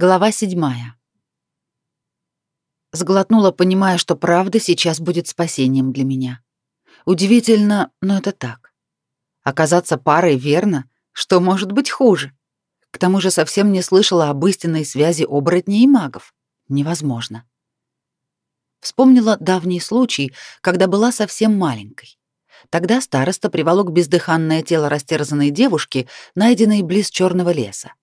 Глава седьмая. Сглотнула, понимая, что правда сейчас будет спасением для меня. Удивительно, но это так. Оказаться парой верно, что может быть хуже. К тому же совсем не слышала об истинной связи оборотней и магов. Невозможно. Вспомнила давний случай, когда была совсем маленькой. Тогда староста приволок бездыханное тело растерзанной девушки, найденной близ черного леса.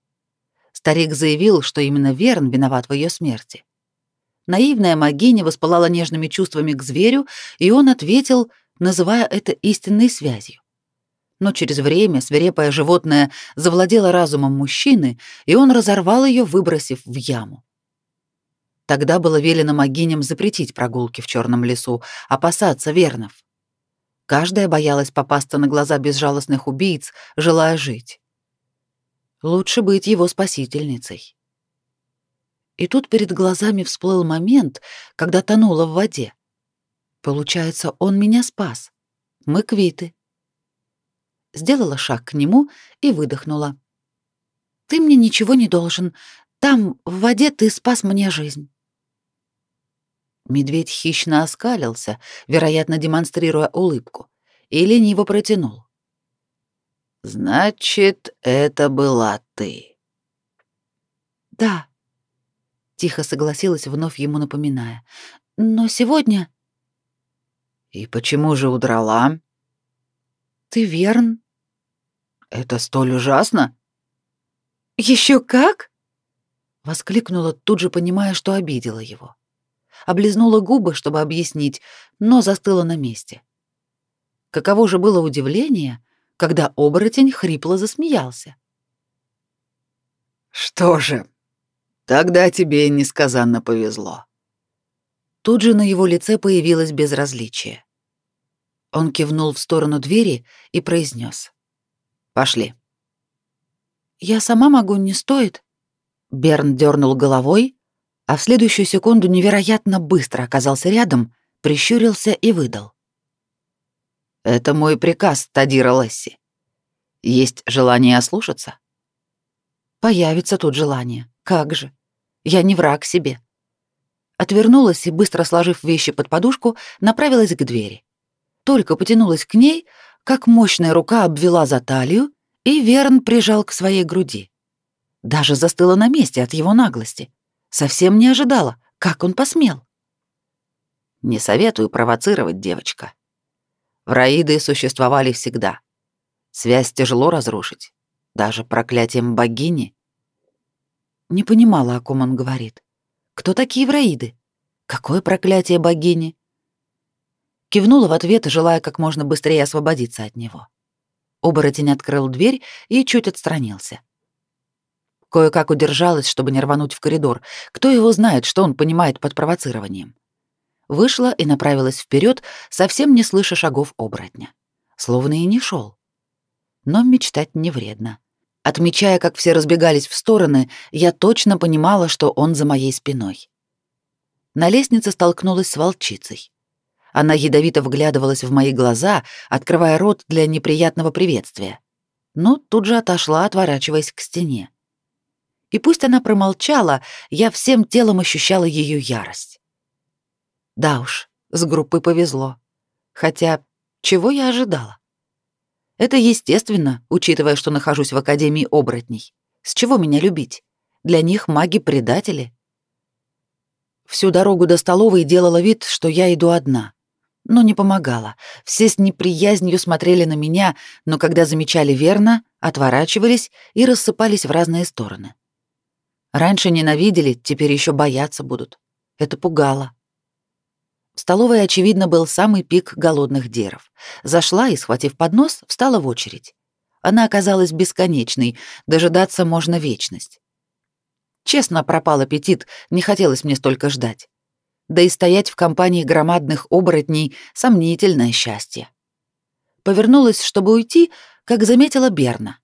Старик заявил, что именно Верн виноват в ее смерти. Наивная магиня воспылала нежными чувствами к зверю, и он ответил, называя это истинной связью. Но через время свирепое животное завладело разумом мужчины, и он разорвал ее, выбросив в яму. Тогда было велено магиням запретить прогулки в черном лесу, опасаться вернов. Каждая боялась попасться на глаза безжалостных убийц, желая жить. Лучше быть его спасительницей. И тут перед глазами всплыл момент, когда тонула в воде. Получается, он меня спас. Мы квиты. Сделала шаг к нему и выдохнула. Ты мне ничего не должен. Там, в воде, ты спас мне жизнь. Медведь хищно оскалился, вероятно, демонстрируя улыбку, и лениво протянул. Значит, это была ты. Да. Тихо согласилась, вновь ему напоминая. Но сегодня... И почему же удрала? Ты верн. Это столь ужасно? Еще как? Воскликнула, тут же понимая, что обидела его. Облизнула губы, чтобы объяснить, но застыла на месте. Каково же было удивление, когда оборотень хрипло засмеялся. «Что же, тогда тебе несказанно повезло». Тут же на его лице появилось безразличие. Он кивнул в сторону двери и произнес: «Пошли». «Я сама могу, не стоит?» Берн дернул головой, а в следующую секунду невероятно быстро оказался рядом, прищурился и выдал. Это мой приказ, Тадира Лесси. Есть желание ослушаться? Появится тут желание. Как же? Я не враг себе. Отвернулась и, быстро сложив вещи под подушку, направилась к двери. Только потянулась к ней, как мощная рука обвела за талию, и Верн прижал к своей груди. Даже застыла на месте от его наглости. Совсем не ожидала, как он посмел. Не советую провоцировать, девочка. Враиды существовали всегда. Связь тяжело разрушить, даже проклятием богини. Не понимала, о ком он говорит. Кто такие враиды? Какое проклятие богини? Кивнула в ответ, желая как можно быстрее освободиться от него. Оборотень открыл дверь и чуть отстранился. Кое-как удержалась, чтобы не рвануть в коридор. Кто его знает, что он понимает под провоцированием? Вышла и направилась вперед, совсем не слыша шагов оборотня. Словно и не шел. Но мечтать не вредно. Отмечая, как все разбегались в стороны, я точно понимала, что он за моей спиной. На лестнице столкнулась с волчицей. Она ядовито вглядывалась в мои глаза, открывая рот для неприятного приветствия. Но тут же отошла, отворачиваясь к стене. И пусть она промолчала, я всем телом ощущала ее ярость. Да уж, с группой повезло. Хотя, чего я ожидала? Это естественно, учитывая, что нахожусь в Академии оборотней. С чего меня любить? Для них маги предатели. Всю дорогу до столовой делала вид, что я иду одна. Но не помогала. Все с неприязнью смотрели на меня, но когда замечали верно, отворачивались и рассыпались в разные стороны. Раньше ненавидели, теперь еще бояться будут. Это пугало. В столовой, очевидно, был самый пик голодных деров. Зашла и, схватив поднос, встала в очередь. Она оказалась бесконечной, дожидаться можно вечность. Честно, пропал аппетит, не хотелось мне столько ждать. Да и стоять в компании громадных оборотней — сомнительное счастье. Повернулась, чтобы уйти, как заметила Берна.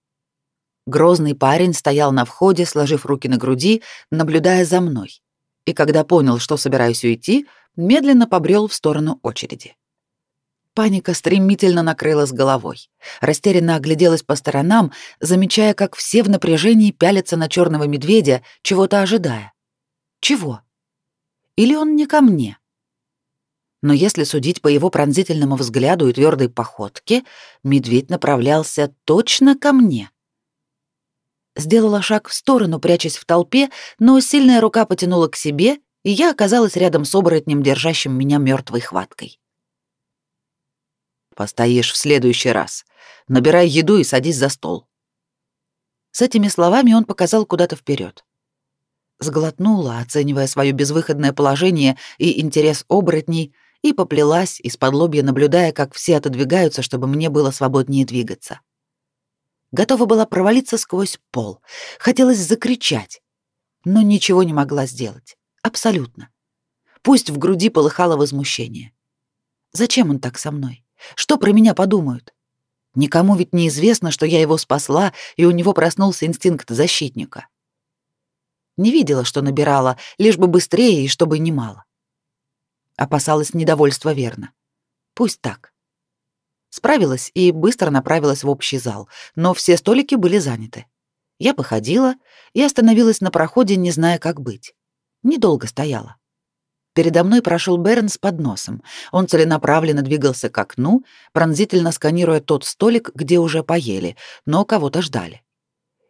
Грозный парень стоял на входе, сложив руки на груди, наблюдая за мной. И когда понял, что собираюсь уйти — медленно побрел в сторону очереди. Паника стремительно накрыла с головой. Растерянно огляделась по сторонам, замечая, как все в напряжении пялятся на черного медведя, чего-то ожидая. Чего? Или он не ко мне? Но если судить по его пронзительному взгляду и твердой походке, медведь направлялся точно ко мне. Сделала шаг в сторону, прячась в толпе, но сильная рука потянула к себе, и я оказалась рядом с оборотнем, держащим меня мертвой хваткой. Постоишь в следующий раз. Набирай еду и садись за стол. С этими словами он показал куда-то вперед. Сглотнула, оценивая свое безвыходное положение и интерес оборотней, и поплелась, из-под лобья наблюдая, как все отодвигаются, чтобы мне было свободнее двигаться. Готова была провалиться сквозь пол. Хотелось закричать, но ничего не могла сделать. Абсолютно. Пусть в груди полыхало возмущение. Зачем он так со мной? Что про меня подумают? Никому ведь не известно, что я его спасла, и у него проснулся инстинкт защитника. Не видела, что набирала, лишь бы быстрее и чтобы немало. Опасалась недовольства верно. Пусть так. Справилась и быстро направилась в общий зал, но все столики были заняты. Я походила и остановилась на проходе, не зная, как быть. Недолго стояла. Передо мной прошел Берн с подносом. Он целенаправленно двигался к окну, пронзительно сканируя тот столик, где уже поели, но кого-то ждали.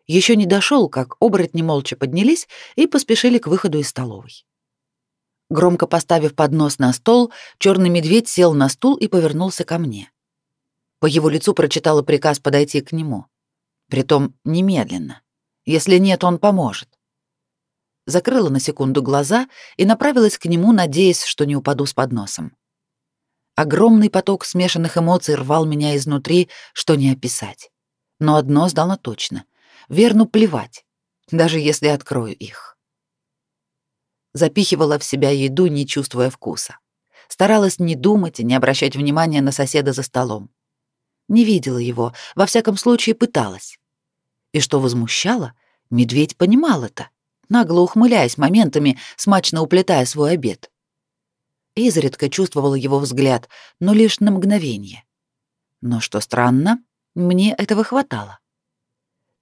Еще не дошел, как оборотни молча поднялись и поспешили к выходу из столовой. Громко поставив поднос на стол, черный медведь сел на стул и повернулся ко мне. По его лицу прочитала приказ подойти к нему. Притом немедленно. Если нет, он поможет закрыла на секунду глаза и направилась к нему, надеясь, что не упаду с подносом. Огромный поток смешанных эмоций рвал меня изнутри, что не описать. Но одно знала точно. Верну плевать, даже если открою их. Запихивала в себя еду, не чувствуя вкуса. Старалась не думать и не обращать внимания на соседа за столом. Не видела его, во всяком случае пыталась. И что возмущало, медведь понимал это нагло ухмыляясь моментами, смачно уплетая свой обед. Изредка чувствовала его взгляд, но лишь на мгновение. Но что странно, мне этого хватало.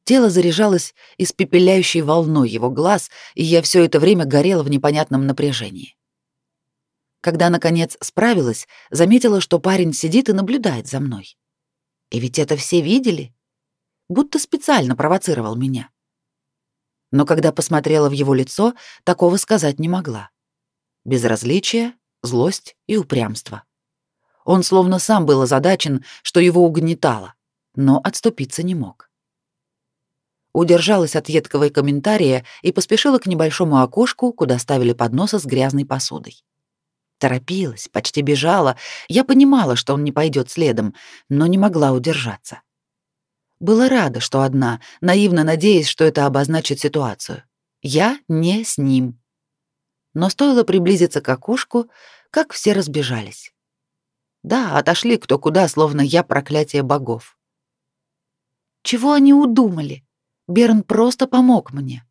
Тело заряжалось испепеляющей волной его глаз, и я все это время горела в непонятном напряжении. Когда, наконец, справилась, заметила, что парень сидит и наблюдает за мной. И ведь это все видели. Будто специально провоцировал меня но когда посмотрела в его лицо, такого сказать не могла. Безразличие, злость и упрямство. Он словно сам был озадачен, что его угнетало, но отступиться не мог. Удержалась от едкого комментария и поспешила к небольшому окошку, куда ставили подносы с грязной посудой. Торопилась, почти бежала. Я понимала, что он не пойдет следом, но не могла удержаться. Была рада, что одна, наивно надеясь, что это обозначит ситуацию. Я не с ним. Но стоило приблизиться к окошку, как все разбежались. Да, отошли кто куда, словно я проклятие богов. Чего они удумали? Берн просто помог мне.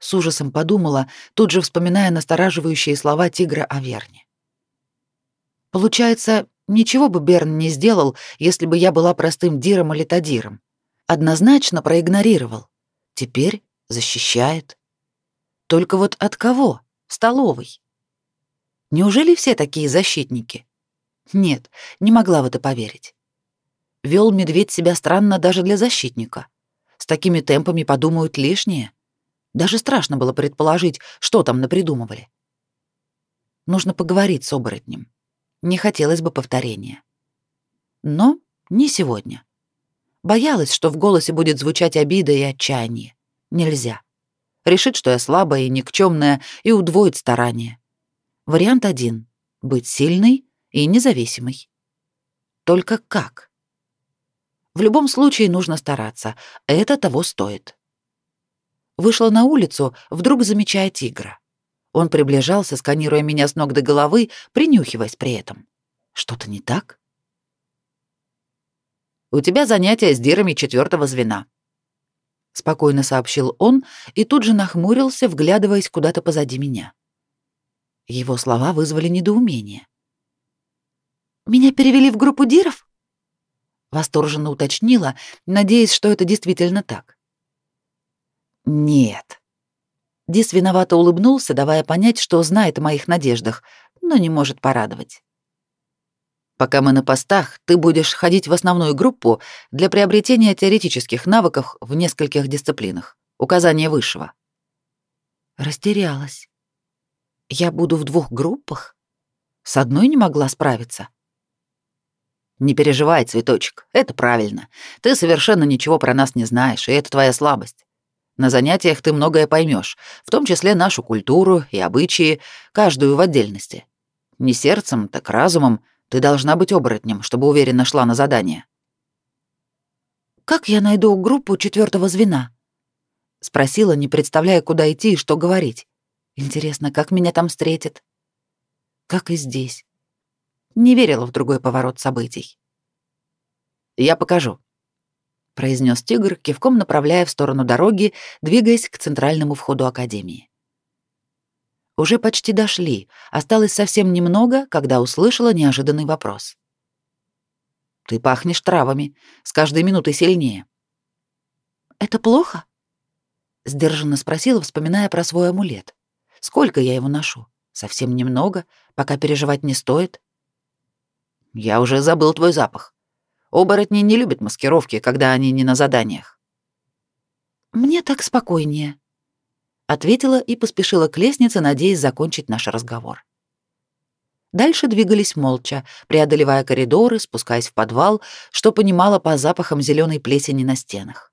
С ужасом подумала, тут же вспоминая настораживающие слова тигра о Верне. Получается, ничего бы Берн не сделал, если бы я была простым Диром или Тадиром однозначно проигнорировал. Теперь защищает. Только вот от кого? В столовой. Неужели все такие защитники? Нет, не могла в это поверить. Вел медведь себя странно даже для защитника. С такими темпами подумают лишнее. Даже страшно было предположить, что там напридумывали. Нужно поговорить с оборотнем. Не хотелось бы повторения. Но не сегодня. Боялась, что в голосе будет звучать обида и отчаяние. Нельзя. Решит, что я слабая и никчемная, и удвоит старания. Вариант один — быть сильной и независимой. Только как? В любом случае нужно стараться, это того стоит. Вышла на улицу, вдруг замечая тигра. Он приближался, сканируя меня с ног до головы, принюхиваясь при этом. Что-то не так? У тебя занятия с дирами четвертого звена», — спокойно сообщил он и тут же нахмурился, вглядываясь куда-то позади меня. Его слова вызвали недоумение. Меня перевели в группу диров? Восторженно уточнила, надеясь, что это действительно так. Нет. Дис виновато улыбнулся, давая понять, что знает о моих надеждах, но не может порадовать. Пока мы на постах, ты будешь ходить в основную группу для приобретения теоретических навыков в нескольких дисциплинах. Указание высшего. Растерялась. Я буду в двух группах? С одной не могла справиться. Не переживай, цветочек, это правильно. Ты совершенно ничего про нас не знаешь, и это твоя слабость. На занятиях ты многое поймешь, в том числе нашу культуру и обычаи, каждую в отдельности. Не сердцем, так разумом ты должна быть оборотнем, чтобы уверенно шла на задание. Как я найду группу четвертого звена? спросила, не представляя, куда идти и что говорить. Интересно, как меня там встретят? Как и здесь. Не верила в другой поворот событий. Я покажу, произнес тигр, кивком направляя в сторону дороги, двигаясь к центральному входу академии. Уже почти дошли, осталось совсем немного, когда услышала неожиданный вопрос. Ты пахнешь травами, с каждой минутой сильнее. Это плохо? сдержанно спросила, вспоминая про свой амулет. Сколько я его ношу? Совсем немного, пока переживать не стоит. Я уже забыл твой запах. Оборотни не любят маскировки, когда они не на заданиях. Мне так спокойнее, ответила и поспешила к лестнице, надеясь закончить наш разговор. Дальше двигались молча, преодолевая коридоры, спускаясь в подвал, что понимала по запахам зеленой плесени на стенах.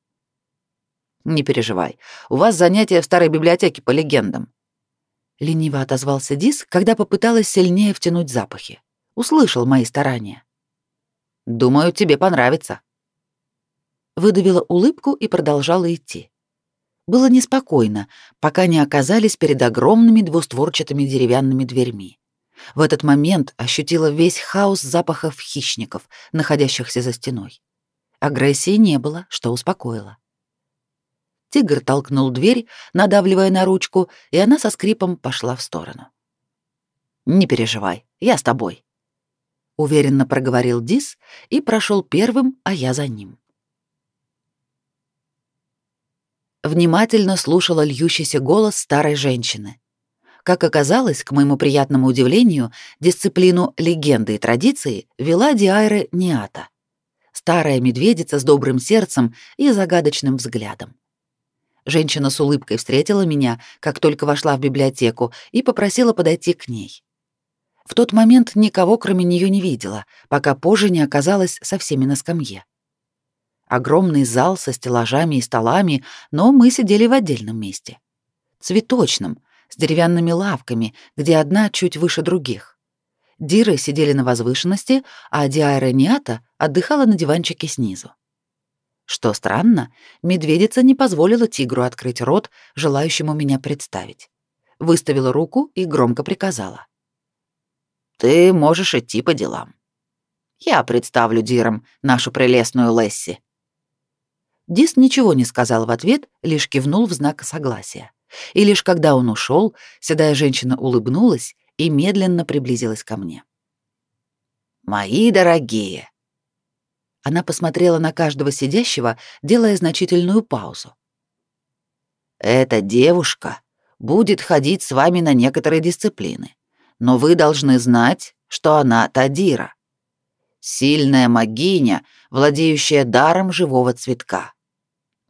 Не переживай, у вас занятия в старой библиотеке по легендам. Лениво отозвался Дис, когда попыталась сильнее втянуть запахи. Услышал мои старания. Думаю, тебе понравится. Выдавила улыбку и продолжала идти. Было неспокойно, пока не оказались перед огромными двустворчатыми деревянными дверьми. В этот момент ощутила весь хаос запахов хищников, находящихся за стеной. Агрессии не было, что успокоило. Тигр толкнул дверь, надавливая на ручку, и она со скрипом пошла в сторону. «Не переживай, я с тобой», уверенно проговорил Дис и прошел первым, а я за ним. Внимательно слушала льющийся голос старой женщины. Как оказалось, к моему приятному удивлению, дисциплину легенды и традиции вела Диайра Ниата. Старая медведица с добрым сердцем и загадочным взглядом. Женщина с улыбкой встретила меня, как только вошла в библиотеку, и попросила подойти к ней. В тот момент никого, кроме нее, не видела, пока позже не оказалась со всеми на скамье. Огромный зал со стеллажами и столами, но мы сидели в отдельном месте. Цветочном, с деревянными лавками, где одна чуть выше других. Диры сидели на возвышенности, а Диайра Ниата отдыхала на диванчике снизу. Что странно, медведица не позволила тигру открыть рот, желающему меня представить. Выставила руку и громко приказала. Ты можешь идти по делам. Я представлю Дирам нашу прелестную Лесси. Дис ничего не сказал в ответ, лишь кивнул в знак согласия. И лишь когда он ушел, седая женщина улыбнулась и медленно приблизилась ко мне. «Мои дорогие!» Она посмотрела на каждого сидящего, делая значительную паузу. «Эта девушка будет ходить с вами на некоторые дисциплины но вы должны знать, что она Тадира. Сильная магиня, владеющая даром живого цветка.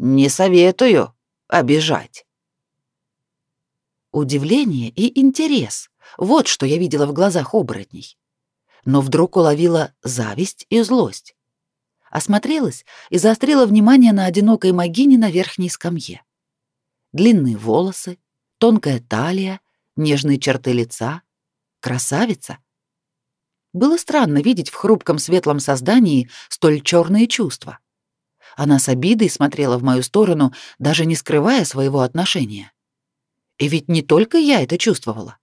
Не советую обижать. Удивление и интерес — вот что я видела в глазах оборотней. Но вдруг уловила зависть и злость. Осмотрелась и заострила внимание на одинокой магине на верхней скамье. Длинные волосы, тонкая талия, нежные черты лица — Красавица. Было странно видеть в хрупком светлом создании столь черные чувства. Она с обидой смотрела в мою сторону, даже не скрывая своего отношения. И ведь не только я это чувствовала.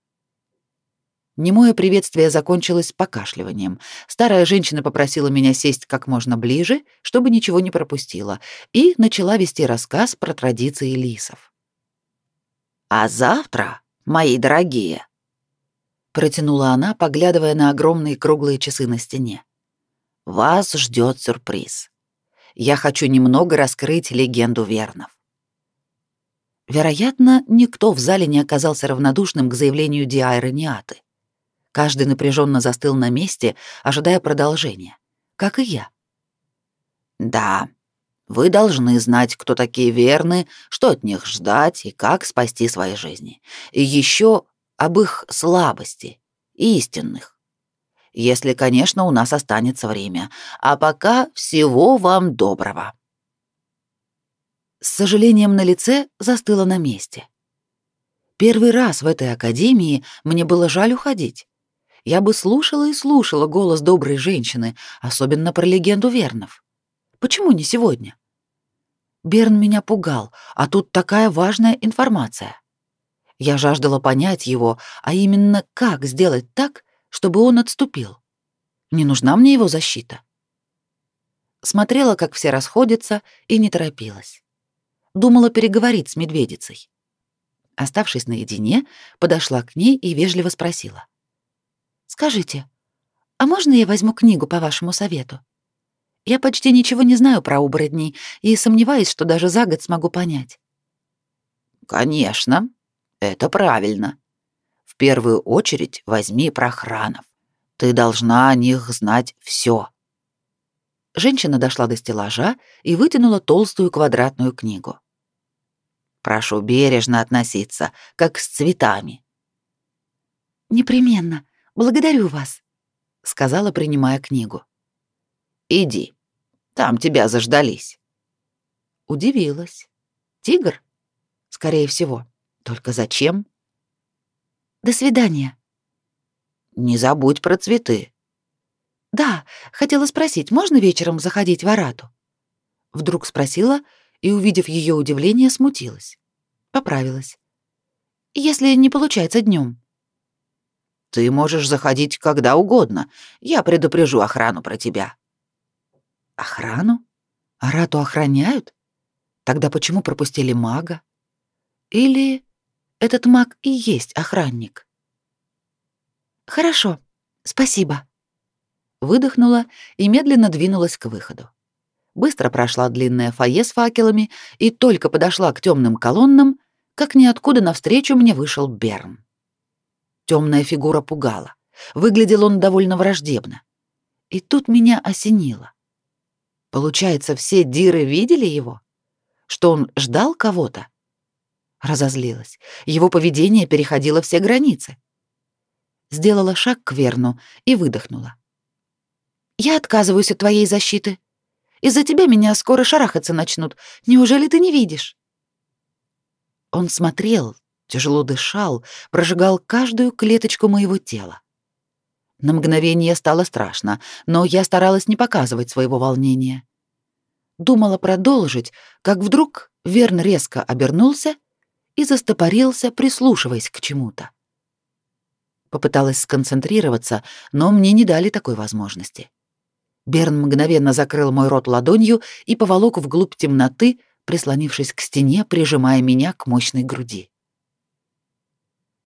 Немое приветствие закончилось покашливанием. Старая женщина попросила меня сесть как можно ближе, чтобы ничего не пропустила, и начала вести рассказ про традиции лисов. «А завтра, мои дорогие, протянула она, поглядывая на огромные круглые часы на стене. Вас ждет сюрприз. Я хочу немного раскрыть легенду Вернов. Вероятно, никто в зале не оказался равнодушным к заявлению Диайры Ниаты. Каждый напряженно застыл на месте, ожидая продолжения, как и я. Да, вы должны знать, кто такие верны, что от них ждать и как спасти свои жизни. И еще об их слабости, истинных. Если, конечно, у нас останется время. А пока всего вам доброго. С сожалением на лице застыла на месте. Первый раз в этой академии мне было жаль уходить. Я бы слушала и слушала голос доброй женщины, особенно про легенду Вернов. Почему не сегодня? Берн меня пугал, а тут такая важная информация. Я жаждала понять его, а именно как сделать так, чтобы он отступил. Не нужна мне его защита. Смотрела, как все расходятся, и не торопилась. Думала переговорить с медведицей. Оставшись наедине, подошла к ней и вежливо спросила. «Скажите, а можно я возьму книгу по вашему совету? Я почти ничего не знаю про оборотней и сомневаюсь, что даже за год смогу понять. Конечно, это правильно. Первую очередь возьми про хранов. Ты должна о них знать все. Женщина дошла до стеллажа и вытянула толстую квадратную книгу. Прошу бережно относиться, как с цветами. Непременно. Благодарю вас, сказала, принимая книгу. Иди. Там тебя заждались. Удивилась. Тигр? Скорее всего. Только зачем? До свидания. Не забудь про цветы. Да, хотела спросить, можно вечером заходить в Арату? Вдруг спросила и, увидев ее удивление, смутилась. Поправилась. Если не получается днем. Ты можешь заходить когда угодно. Я предупрежу охрану про тебя. Охрану? Арату охраняют? Тогда почему пропустили мага? Или этот маг и есть охранник? Хорошо, спасибо. Выдохнула и медленно двинулась к выходу. Быстро прошла длинное фойе с факелами и только подошла к темным колоннам, как ниоткуда навстречу мне вышел Берн. Темная фигура пугала. Выглядел он довольно враждебно. И тут меня осенило. Получается, все диры видели его? Что он ждал кого-то? Разозлилась. Его поведение переходило все границы. Сделала шаг к Верну и выдохнула. «Я отказываюсь от твоей защиты. Из-за тебя меня скоро шарахаться начнут. Неужели ты не видишь?» Он смотрел, тяжело дышал, прожигал каждую клеточку моего тела. На мгновение стало страшно, но я старалась не показывать своего волнения. Думала продолжить, как вдруг Верн резко обернулся и застопорился, прислушиваясь к чему-то. Попыталась сконцентрироваться, но мне не дали такой возможности. Берн мгновенно закрыл мой рот ладонью и поволок вглубь темноты, прислонившись к стене, прижимая меня к мощной груди.